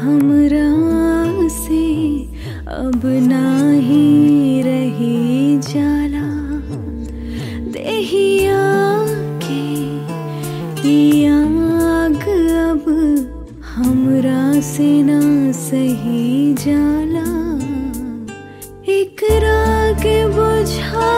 हमरा से अब ना ही रही जाला। देहिया के आग अब हमरा से ना सही जाला। एक राग बुझा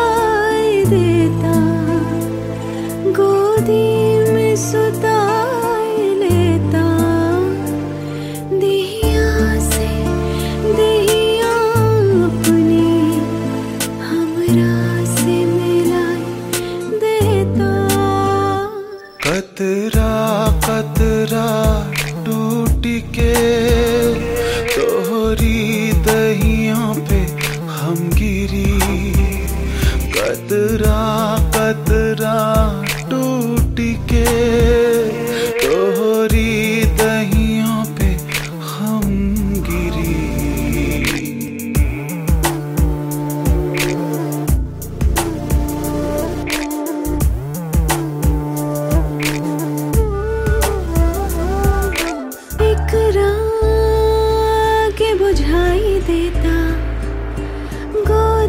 कतरा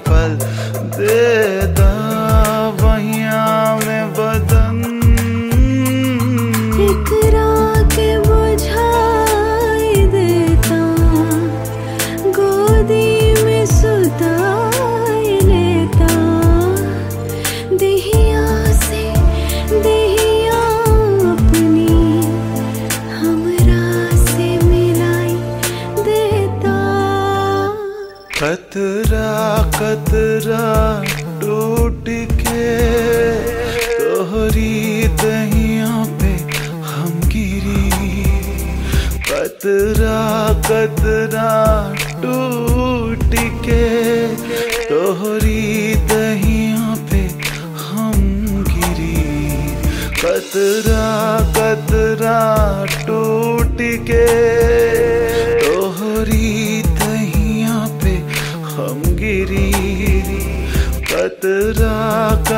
पल दे दा कतरा कतरा टूट के तोहरी दहिया पे हम गिरी। कतरा कतरा टूट के तोहरी दहिया पे हम गिरी। कतरा कतरा टूट के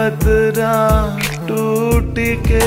कतरा टूट के